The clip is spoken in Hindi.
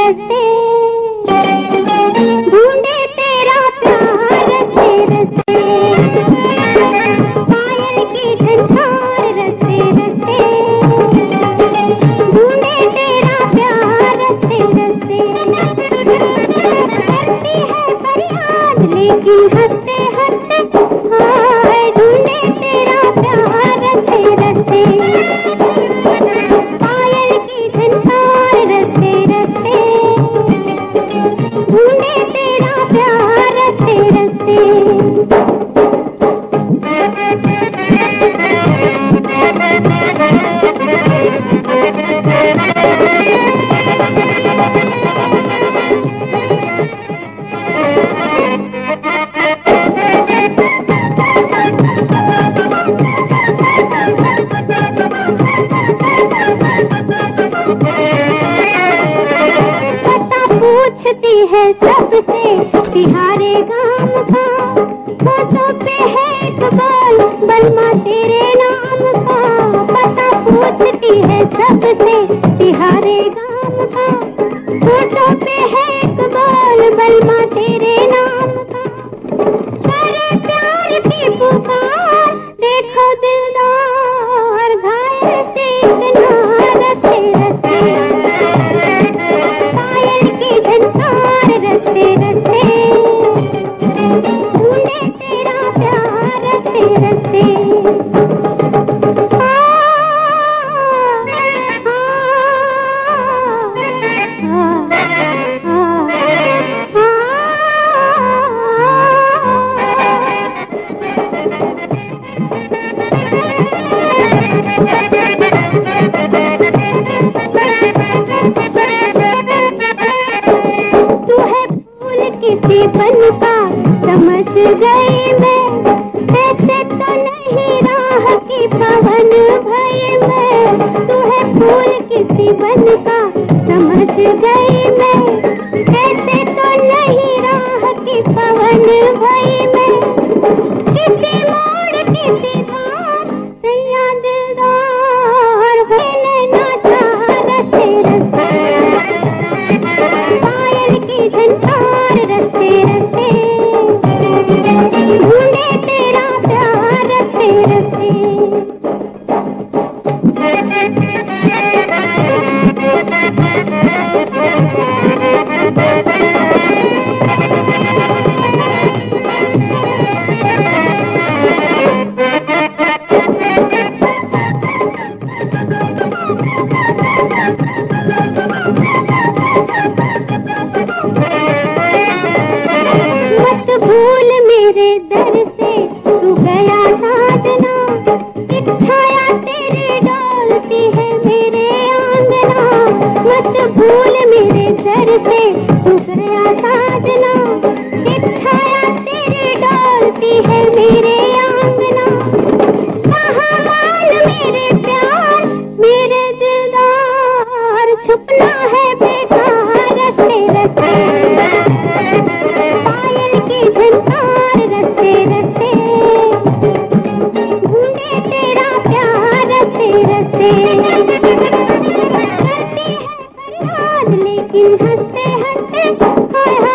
रस्ते ढूंढे तेरा प्यार रस्ते रस्ते पायल की झंझोर रस्ते रस्ते ढूंढे तेरा प्यार रस्ते रस्ते करती है फरियाद लेकिन है सबसे तिहारे गाम सा बसों पे है कबाल, बलमा तेरे नाम सा पता पूछती है सबसे तिहारे गाम सा बसों पे है कबाल, बलमा तेरे today दर